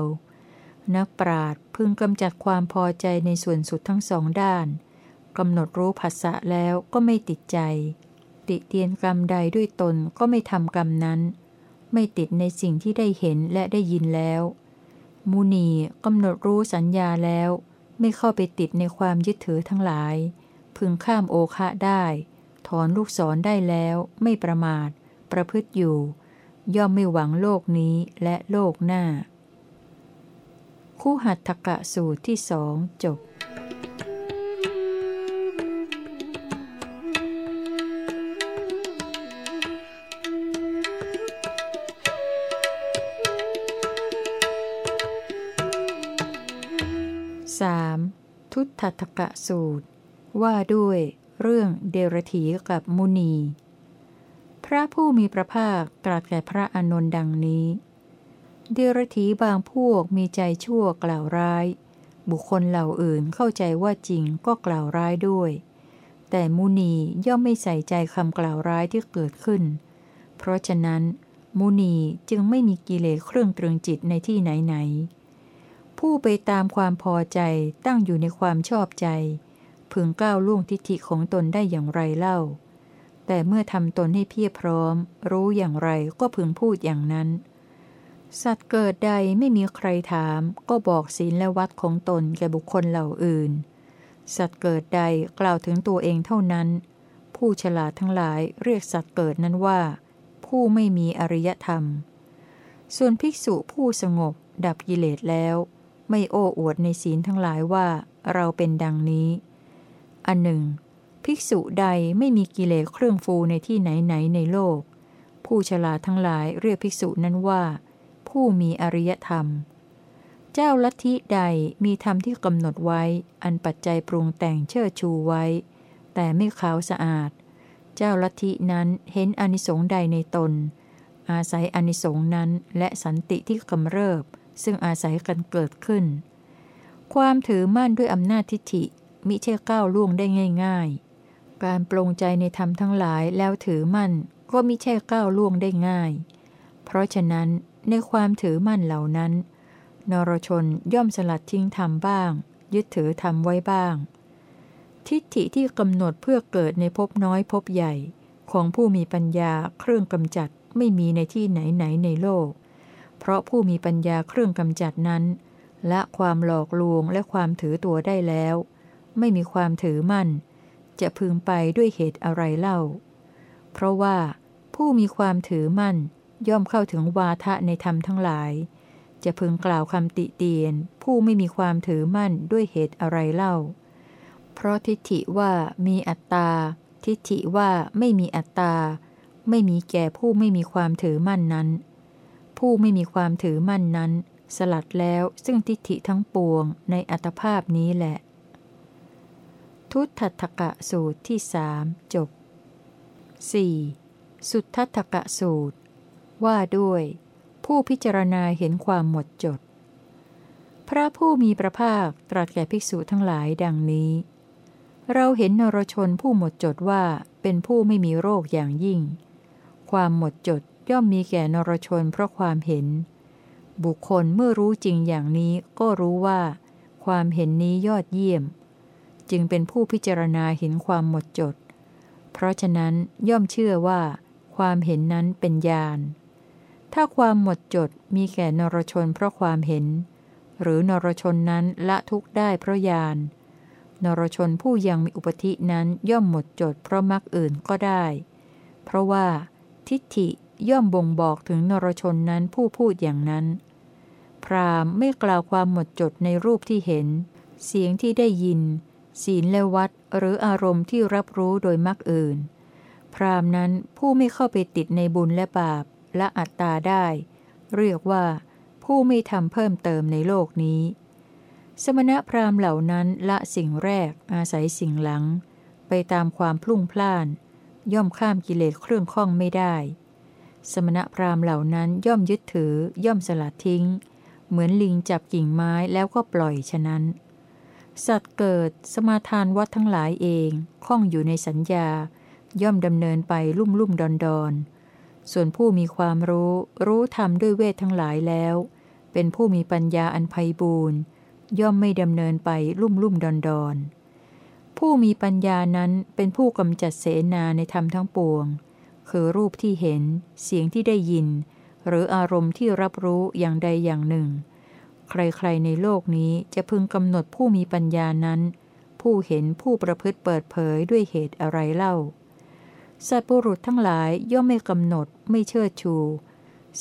นักปราดพึงกำจัดความพอใจในส่วนสุดทั้งสองด้านกำหนดรู้ภาษะแล้วก็ไม่ติดใจ ติเตียนกรรมใดด้วยตนก็ไม่ทำกรรมนั้น ไม่ติดในสิ่งที่ได้เห็นและได้ยินแล้ว มุนีกำหนดรู้สัญญาแล้ว ไม่เข้าไปติดในความยึดถือทั้งหลาย พึงข้ามโอคะได้ ถอนลูกศรได้แล้วไม่ประมาท ประพฤติอยู่ ย่อมไม่หวังโลกนี้และโลกหน้า คู่หัตถกะสูตรที่สองจบ 3. ทุตถกะสูตร ว่าด้วยเรื่องเดรถีกับมุนี พระผู้มีพระภาคตรัสแก่พระอานนท์ดังนี้ เดรถีบางพวกมีใจชั่วกล่าวร้าย บุคคลเหล่าอื่นเข้าใจว่าจริงก็กล่าวร้ายด้วย แต่มุนีย่อมไม่ใส่ใจคำกล่าวร้ายที่เกิดขึ้น เพราะฉะนั้น มุนีจึงไม่มีกิเลสเครื่องตรึงจิตในที่ไหนไหนผู้ไปตามความพอใจตั้งอยู่ในความชอบใจ พึงก้าวล่วงทิฏฐิของตนได้อย่างไรเล่า แต่เมื่อทำตนให้เพียรพร้อม รู้อย่างไรก็พึงพูดอย่างนั้น สัตว์เกิดใดไม่มีใครถาม ก็บอกศีลและวัดของตนแก่บุคคลเหล่าอื่น สัตว์เกิดใดกล่าวถึงตัวเองเท่านั้น ผู้ฉลาดทั้งหลายเรียกสัตว์เกิดนั้นว่า ผู้ไม่มีอริยธรรม ส่วนภิกษุผู้สงบดับกิเลสแล้ว ไม่โอ้อวดในศีลทั้งหลายว่าเราเป็นดังนี้ อันหนึ่ง ภิกษุใดไม่มีกิเลสเครื่องฟูในที่ไหนไหนในโลก ผู้ฉลาดทั้งหลายเรียกภิกษุนั้นว่า ผู้มีอริยธรรม เจ้าลัทธิใดมีธรรมที่กำหนดไว้ อันปัจจัยปรุงแต่งเชิดชูไว้ แต่ไม่ขาวสะอาด เจ้าลัทธินั้นเห็นอนิสงส์ใดในตน อาศัยอนิสงส์นั้นและสันติที่กำเริบ ซึ่งอาศัยกันเกิดขึ้นความถือมั่นด้วยอำนาจทิฏฐิ มิใช่ก้าวล่วงได้ง่ายๆ การปรงใจในธรรมทั้งหลายแล้วถือมั่นก็มิใช่ก้าวล่วงได้ง่าย เพราะฉะนั้นในความถือมั่นเหล่านั้น นรชนย่อมสลัดทิ้งธรรมบ้าง ยึดถือธรรมไว้บ้าง ทิฏฐิที่กำหนดเพื่อเกิดในภพน้อยภพใหญ่ของผู้มีปัญญาเครื่องกำจัดไม่มีในที่ไหนไหนในโลก เพราะผู้มีปัญญาเครื่องกำจัดนั้น และความหลอกลวงและความถือตัวได้แล้ว ไม่มีความถือมั่น จะพึงไปด้วยเหตุอะไรเล่า เพราะว่าผู้มีความถือมั่นย่อมเข้าถึงวาทะในธรรมทั้งหลาย จะพึงกล่าวคำติเตียน ผู้ไม่มีความถือมั่นด้วยเหตุอะไรเล่า เพราะทิฏฐิว่ามีอัตตา ทิฏฐิว่าไม่มีอัตตา ไม่มีแก่ผู้ไม่มีความถือมั่นนั้น ผู้ไม่มีความถือมั่นนั้น สลัดแล้วซึ่งทิฏฐิทั้งปวงในอัตภาพนี้แหละ ทุตถทกะสูตรที่สามจบ 4. สุทธัตกะสูตร ว่าด้วย ผู้พิจารณาเห็นความหมดจด พระผู้มีพระภาคตรัสแก่ภิกษุทั้งหลายดังนี้ เราเห็นนรชนผู้หมดจดว่าเป็นผู้ไม่มีโรคอย่างยิ่ง ความหมดจดย่อมมีแก่นรชนเพราะความเห็น บุคคลเมื่อรู้จริงอย่างนี้ก็รู้ว่า ความเห็นนี้ยอดเยี่ยม จึงเป็นผู้พิจารณาเห็นความหมดจด เพราะฉะนั้นย่อมเชื่อว่า ความเห็นนั้นเป็นญาณ ถ้าความหมดจดมีแก่นรชนเพราะความเห็น หรือนรชนนั้นละทุกได้เพราะญาณ นรชนผู้ยังมีอุปธินั้นย่อมหมดจดเพราะมรรคอื่นก็ได้ เพราะว่า ทิฏฐิย่อมบ่งบอกถึงนรชนนั้นผู้พูดอย่างนั้น พรามไม่กล่าวความหมดจดในรูปที่เห็น เสียงที่ได้ยิน ศีลและวัดหรืออารมณ์ที่รับรู้โดยมักอื่น พรามนั้นผู้ไม่เข้าไปติดในบุญและบาปและอัตตาได้ เรียกว่าผู้ไม่ทำเพิ่มเติมในโลกนี้ สมณพราหมณ์เหล่านั้นละสิ่งแรกอาศัยสิ่งหลัง ไปตามความพลุ่งพล่าน ย่อมข้ามกิเลสเครื่องข้องไม่ได้ สมณพราหมณ์เหล่านั้นย่อมยึดถือย่อมสลัดทิ้ง เหมือนลิงจับกิ่งไม้แล้วก็ปล่อยฉะนั้น สัตว์เกิดสมาทานวัดทั้งหลายเองข้องอยู่ในสัญญา ย่อมดำเนินไปลุ่มลุ่มดอนดอนส่วนผู้มีความรู้รู้ธรรมด้วยเวททั้งหลายแล้ว เป็นผู้มีปัญญาอันไพบูรณ์ย่อมไม่ดำเนินไปลุ่มลุ่มดอนดอนผู้มีปัญญานั้นเป็นผู้กำจัดเสนาในธรรมทั้งปวง คือรูปที่เห็น เสียงที่ได้ยิน หรืออารมณ์ที่รับรู้อย่างใดอย่างหนึ่ง ใครๆในโลกนี้จะพึงกำหนดผู้มีปัญญานั้น ผู้เห็นผู้ประพฤติเปิดเผยด้วยเหตุอะไรเล่า สัตบุรุษทั้งหลายย่อมไม่กำหนดไม่เชิดชู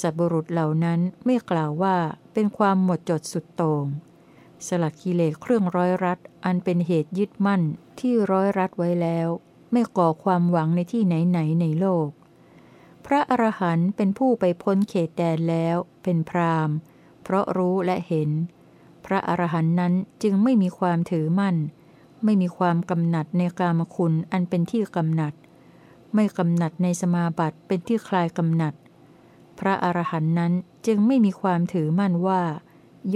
สัตบุรุษเหล่านั้นไม่กล่าวว่าเป็นความหมดจดสุดโต่งสลัดกิเลสเครื่องร้อยรัดอันเป็นเหตุยึดมั่นที่ร้อยรัดไว้แล้ว ไม่ก่อความหวังในที่ไหนไหนในโลก พระอรหันต์เป็นผู้ไปพ้นเขตแดนแล้ว เป็นพราม เพราะรู้และเห็น พระอรหันต์นั้นจึงไม่มีความถือมั่น ไม่มีความกำหนัดในกามคุณอันเป็นที่กำหนัด ไม่กำหนัดในสมาบัติเป็นที่คลายกำหนัด พระอรหันต์นั้นจึงไม่มีความถือมั่นว่า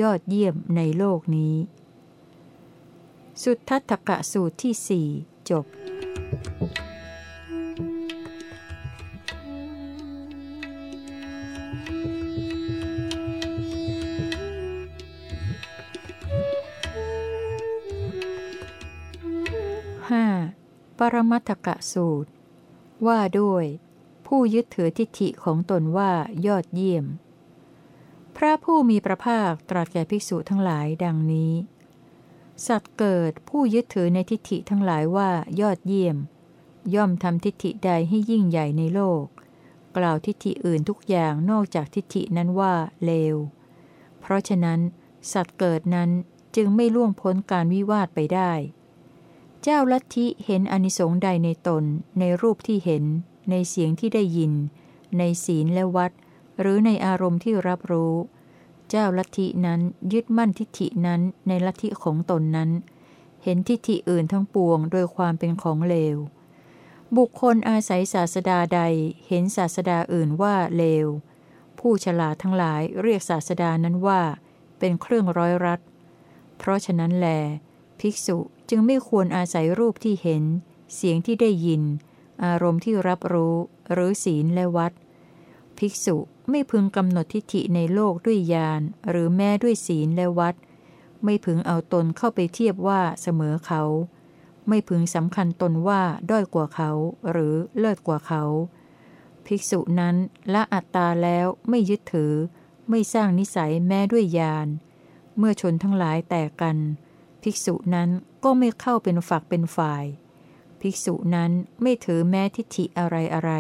ยอดเยี่ยมในโลกนี้ สุทธัตถกะสูตรที่สี่จบ ปรมัตถกะสูตร ว่าด้วย ผู้ยึดถือทิฏฐิของตนว่ายอดเยี่ยม พระผู้มีพระภาคตรัสแก่ภิกษุทั้งหลายดังนี้ สัตว์เกิดผู้ยึดถือในทิฏฐิทั้งหลายว่ายอดเยี่ยม ย่อมทำทิฏฐิใดให้ยิ่งใหญ่ในโลก กล่าวทิฏฐิอื่นทุกอย่างนอกจากทิฏฐินั้นว่าเลว เพราะฉะนั้น สัตว์เกิดนั้นจึงไม่ล่วงพ้นการวิวาทไปได้ เจ้าลัทธิเห็นอนิสงส์ใดในตน ในรูปที่เห็น ในเสียงที่ได้ยิน ในศีลและวัด หรือในอารมณ์ที่รับรู้ เจ้าลัทธินั้นยึดมั่นทิฏฐินั้นในลัทธิของตนนั้น เห็นทิฏฐิอื่นทั้งปวงโดยความเป็นของเลว บุคคลอาศัยศาสดาใดเห็นศาสดาอื่นว่าเลว ผู้ฉลาดทั้งหลายเรียกศาสดานั้นว่า เป็นเครื่องร้อยรัดเพราะฉะนั้นแล ภิกษุ จึงไม่ควรอาศัยรูปที่เห็น เสียงที่ได้ยิน อารมณ์ที่รับรู้หรือศีลและวัด ภิกษุไม่พึงกำหนดทิฏฐิในโลกด้วยญาณหรือแม้ด้วยศีลและวัด ไม่พึงเอาตนเข้าไปเทียบว่าเสมอเขา ไม่พึงสำคัญตนว่าด้อยกว่าเขาหรือเลิศกว่าเขา ภิกษุนั้นละอัตตาแล้วไม่ยึดถือ ไม่สร้างนิสัยแม้ด้วยญาณเมื่อชนทั้งหลายแตกกัน ภิกษุนั้น ก็ไม่เข้าเป็นฝักเป็นฝ่าย ภิกษุนั้นไม่ถือแม้ทิฏฐิอะไรอะไร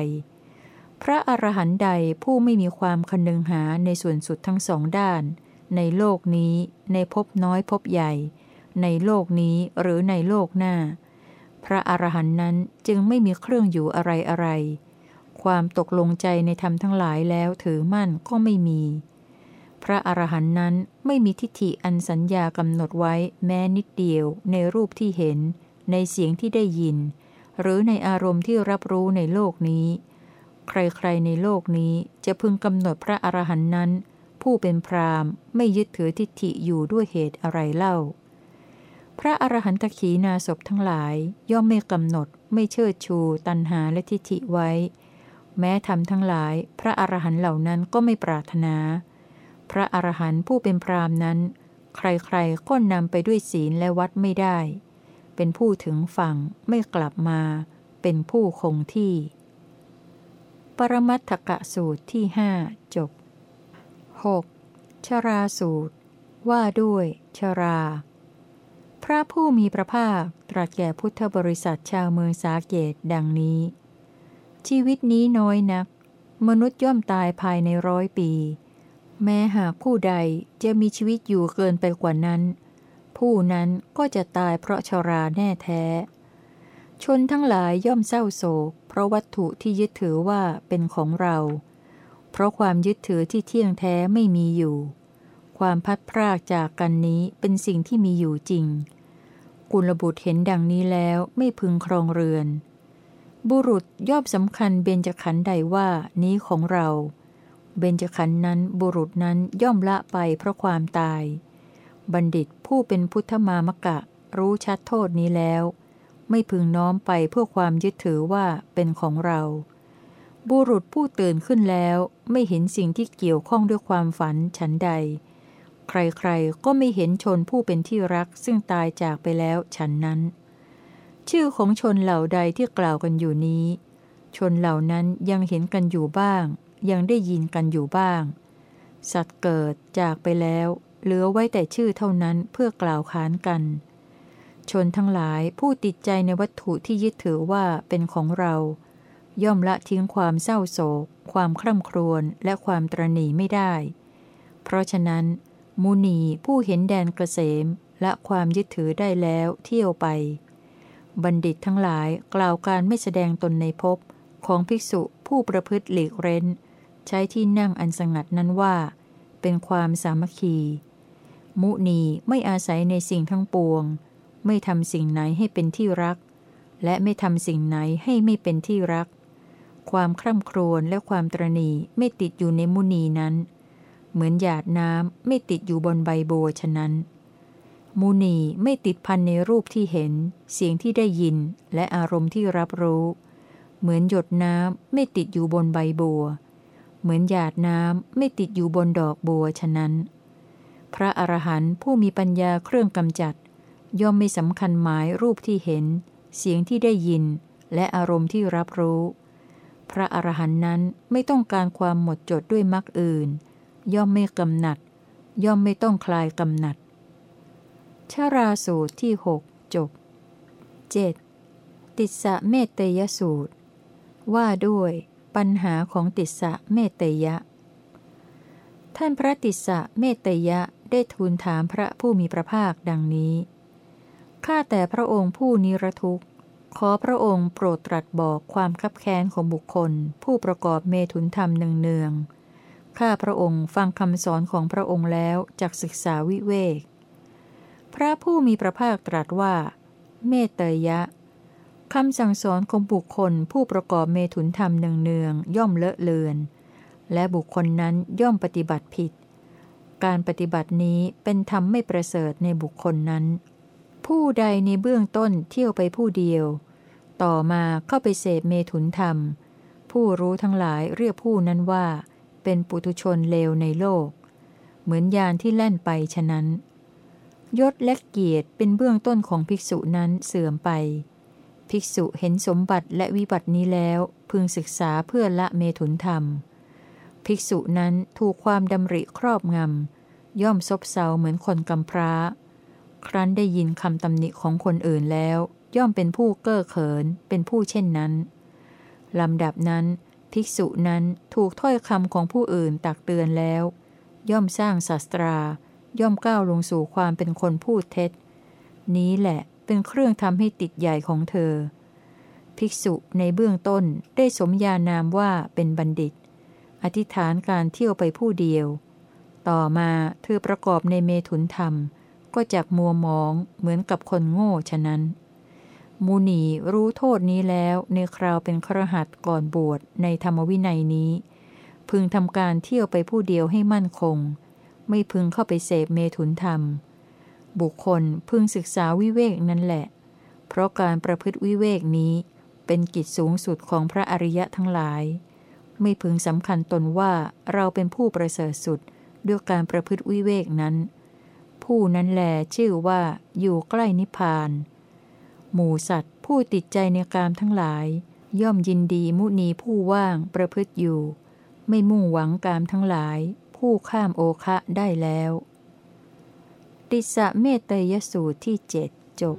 พระอรหันต์ใดผู้ไม่มีความคนึงหาในส่วนสุดทั้งสองด้าน ในโลกนี้ ในภพน้อยภพใหญ่ ในโลกนี้หรือในโลกหน้า พระอรหันต์นั้นจึงไม่มีเครื่องอยู่อะไรอะไร ความตกลงใจในธรรมทั้งหลายแล้วถือมั่นก็ไม่มีพระอรหันต์นั้น ไม่มีทิฏฐิอันสัญญากำหนดไว้แม้นิดเดียว ในรูปที่เห็น ในเสียงที่ได้ยิน หรือในอารมณ์ที่รับรู้ในโลกนี้ ใครๆในโลกนี้จะพึงกำหนดพระอรหันต์นั้น ผู้เป็นพรามไม่ยึดถือทิฏฐิอยู่ด้วยเหตุอะไรเล่า พระอรหันตขีนาศพทั้งหลายย่อมไม่กำหนด ไม่เชิดชู ตันหาและทิฏฐิไว้ แม้ทำทั้งหลาย พระอรหันต์เหล่านั้นก็ไม่ปรารถนา พระอรหันต์ผู้เป็นพรามนั้น ใครๆก็นำไปด้วยศีลและวัดไม่ได้ เป็นผู้ถึงฝั่งไม่กลับมา เป็นผู้คงที่ ปรมัตถกะสูตรที่หจบ 6. ชราสูตร ว่าด้วยชรา พระผู้มีพระภาคตรัสแก่พุทธบริษัทชาวเมืองสาเกตดังนี้ ชีวิตนี้น้อยนัก มนุษย์ย่อมตายภายในร้อยปี แม้หากผู้ใดจะมีชีวิตอยู่เกินไปกว่านั้น ผู้นั้นก็จะตายเพราะชราแน่แท้ ชนทั้งหลายย่อมเศร้าโศก เพราะวัตถุที่ยึดถือว่าเป็นของเรา เพราะความยึดถือที่เที่ยงแท้ไม่มีอยู่ ความพัดพรากจากกันนี้เป็นสิ่งที่มีอยู่จริง กุลบุตรเห็นดังนี้แล้วไม่พึงครองเรือน บุรุษย่อมสำคัญเบญจขันธ์ใดว่านี้ของเราเเบญจขันธ์นั้นบุรุษนั้นย่อมละไปเพราะความตาย บัณฑิตผู้เป็นพุทธมามกะ รู้ชัดโทษนี้แล้ว ไม่พึงน้อมไปเพื่อความยึดถือว่าเป็นของเรา บุรุษผู้ตื่นขึ้นแล้วไม่เห็นสิ่งที่เกี่ยวข้องด้วยความฝันฉันใด ใครๆก็ไม่เห็นชนผู้เป็นที่รักซึ่งตายจากไปแล้วฉันนั้น ชื่อของชนเหล่าใดที่กล่าวกันอยู่นี้ ชนเหล่านั้นยังเห็นกันอยู่บ้าง ยังได้ยินกันอยู่บ้าง สัตว์เกิดจากไปแล้ว เหลือไว้แต่ชื่อเท่านั้นเพื่อกล่าวคานกัน ชนทั้งหลายผู้ติดใจในวัตถุที่ยึดถือว่าเป็นของเรา ย่อมละทิ้งความเศร้าโศก ความคร่ำครวญและความตรณีไม่ได้ เพราะฉะนั้น มุนีผู้เห็นแดนเกษมและความยึดถือได้แล้วเที่ยวไป บัณฑิตทั้งหลายกล่าวการไม่แสดงตนในภพของภิกษุผู้ประพฤติหลีกเร้น ใช้ที่นั่งอันสงัดนั้นว่า เป็นความสามัคคี มุนีไม่อาศัยในสิ่งทั้งปวง ไม่ทำสิ่งไหนให้เป็นที่รัก และไม่ทำสิ่งไหนให้ไม่เป็นที่รัก ความคร่ำครวญและความตรณีไม่ติดอยู่ในมุนีนั้น เหมือนหยาดน้ำไม่ติดอยู่บนใบบัวฉะนั้น มุนีไม่ติดพันในรูปที่เห็น เสียงที่ได้ยินและอารมณ์ที่รับรู้ เหมือนหยดน้ำไม่ติดอยู่บนใบบัว เหมือนหยาดน้ำไม่ติดอยู่บนดอกบัวฉะนั้น พระอรหันต์ผู้มีปัญญาเครื่องกำจัด ย่อมไม่สำคัญหมายรูปที่เห็น เสียงที่ได้ยิน และอารมณ์ที่รับรู้ พระอรหันต์นั้นไม่ต้องการความหมดจดด้วยมรรคอื่น ย่อมไม่กำหนัด ย่อมไม่ต้องคลายกำหนัดชาราสูตรที่หกจบ 7. ติสะเมตยสูตร ว่าด้วย ปัญหาของติสะเมตยะ ท่านพระติสะเมตยะได้ทูลถามพระผู้มีพระภาคดังนี้ ข้าแต่พระองค์ผู้นิรทุกข์ ขอพระองค์โปรดตรัสบอกความคับแค้นของบุคคล ผู้ประกอบเมถุนธรรมเนืองๆ ข้าพระองค์ฟังคำสอนของพระองค์แล้วจากศึกษาวิเวก พระผู้มีพระภาคตรัสว่า เมตยะ คำสั่งสอนของบุคคลผู้ประกอบเมถุนธรรมเนืองๆย่อมเลอะเลือน และบุคคลนั้นย่อมปฏิบัติผิด การปฏิบัตินี้เป็นธรรมไม่ประเสริฐในบุคคลนั้น ผู้ใดในเบื้องต้นเที่ยวไปผู้เดียว ต่อมาเข้าไปเสพเมถุนธรรม ผู้รู้ทั้งหลายเรียกผู้นั้นว่า เป็นปุถุชนเลวในโลก เหมือนยานที่แล่นไปฉะนั้น ยศและเกียรติเป็นเบื้องต้นของภิกษุนั้นเสื่อมไป ภิกษุเห็นสมบัติและวิบัตินี้แล้ว พึงศึกษาเพื่อละเมถุนธรรม ภิกษุนั้นถูกความดำริครอบงำ ย่อมซบเซาเหมือนคนกำพร้า ครั้นได้ยินคำตำหนิของคนอื่นแล้ว ย่อมเป็นผู้เก้อเขิน เป็นผู้เช่นนั้น ลำดับนั้น ภิกษุนั้นถูกถ้อยคำของผู้อื่นตักเตือนแล้ว ย่อมสร้างศาสตรา ย่อมก้าวลงสู่ความเป็นคนพูดเท็จ นี้แหละ เป็นเครื่องทำให้ติดใหญ่ของเธอ ภิกษุในเบื้องต้นได้สมญานามว่าเป็นบัณฑิต อธิษฐานการเที่ยวไปผู้เดียว ต่อมาเธอประกอบในเมถุนธรรม ก็จักมัวมองเหมือนกับคนโง่ฉะนั้น มูนีรู้โทษนี้แล้วในคราวเป็นครหัสก่อนบวชในธรรมวินัยนี้ พึงทำการเที่ยวไปผู้เดียวให้มั่นคง ไม่พึงเข้าไปเสพเมถุนธรรม บุคคลพึงศึกษาวิเวกนั่นแหละ เพราะการประพฤติวิเวกนี้เป็นกิจสูงสุดของพระอริยะทั้งหลาย ไม่พึงสำคัญตนว่าเราเป็นผู้ประเสริฐสุดด้วยการประพฤติวิเวกนั้น ผู้นั้นแลชื่อว่าอยู่ใกล้นิพพาน หมู่สัตว์ผู้ติดใจในกามทั้งหลาย ย่อมยินดีมุนีผู้ว่างประพฤติอยู่ ไม่มุ่งหวังกามทั้งหลาย ผู้ข้ามโอคะได้แล้ว ติสะเมตยสูตรที่เจ็ดจบ